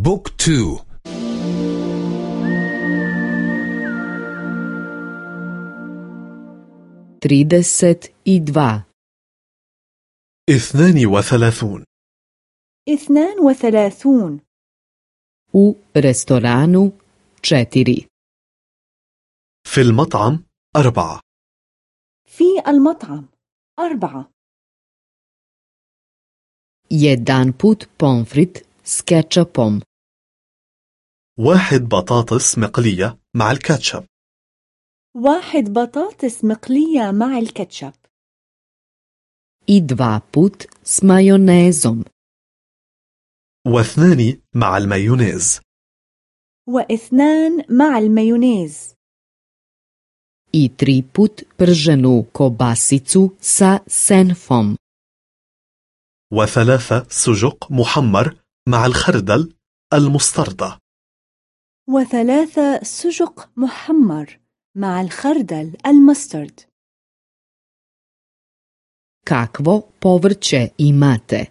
بوك تو. i dva, اثنان وثلاثون. اثنان وثلاثون. U restoranu četiri, في المطعم أربعة. في المطعم أربعة. Jedan put pomfrit kečapom, واحد بطاطس مقلية مع الكاتشب. واحد بطاطس مقلية مع الكاتشب. I dva put s majonezom, واثنان مع المايونيز. واثنان مع المايونيز. I tri put prženu kobasicu sa senfom, وثلاثة سجق محمر مع الخردل المستردة وثلاثة سجق محمر مع الخردل المسترد kakvo povrće imate?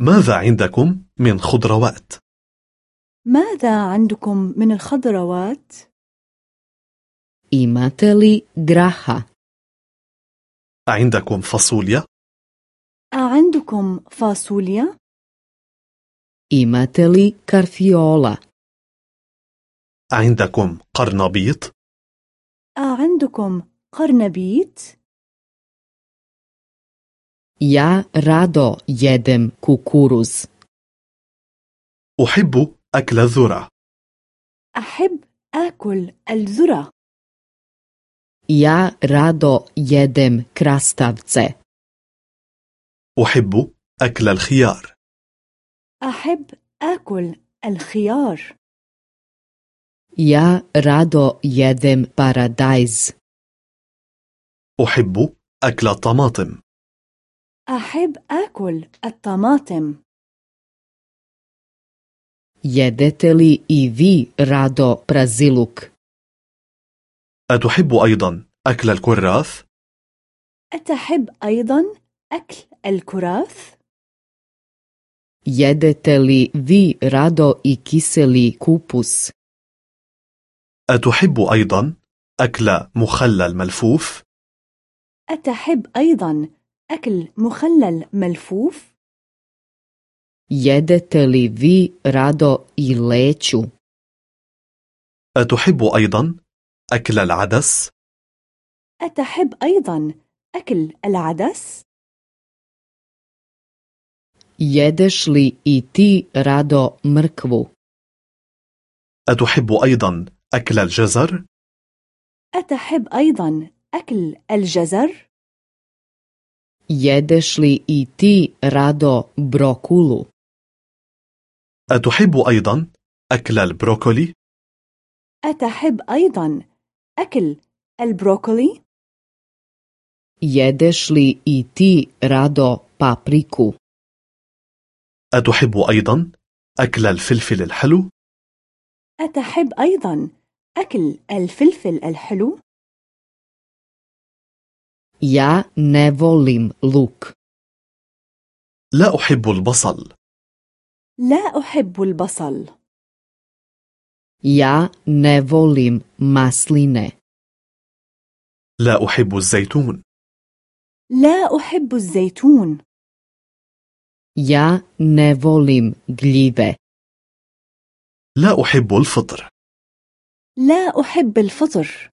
ماذا عندكم من خضروات؟ ماذا عندكم من الخضروات؟ Imate li graha? عندكم فاصوليا؟ أعندكم فاصوليا؟ Imate li karfiola? عندكم قرنبيط؟ أعندكم قرنبيط؟ Ja rado jedem kukuruz. أحب أكل الذرة أحب آكل الذرة Ja rado jedem krastavce. أحب أكل الخيار أحب آكل الخيار Ja rado jedem paradajz. أحب أكل الطماطم أحب آكل الطماطم Jedete li i vi rado praziluk? أتحب أيضا أكل الكراث؟ أتحب أيضا أكل الكراث؟ Jedete li vi rado i kiseli kupus? أتحب أيضا أكل مخلل ملفوف؟ أتحب أيضا أكل مخلل ملفوف؟ Jedete li vi rado i leću? أتحب أيضا أكل العدس؟ أتحب أيضا أكل العدس؟ Jedeš li i ti rado mrkvu? أتحب أيضا أكل الجزر؟ أتحب أيضا أكل الجزر؟ Jedeš li i ti rado brokulu? أتحب أيضا أكل البروكولي؟ أتحب أيضا أكل البروكولي؟ Jedeš li i ti rado papriku? أتحب أيضا أكل الفلفل الحلو؟ أتحب أيضا أكل الفلفل الحلو؟ Ja ne volim luk. لا أحب البصل لا أحب البصل Ja ne volim masline. لا أحب الزيتون لا أحب الزيتون Ja ne volim gljive. لا أحب الفطر لا أحب الفطر